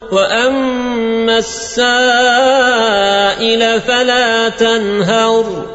وأما السائل فلا تنهر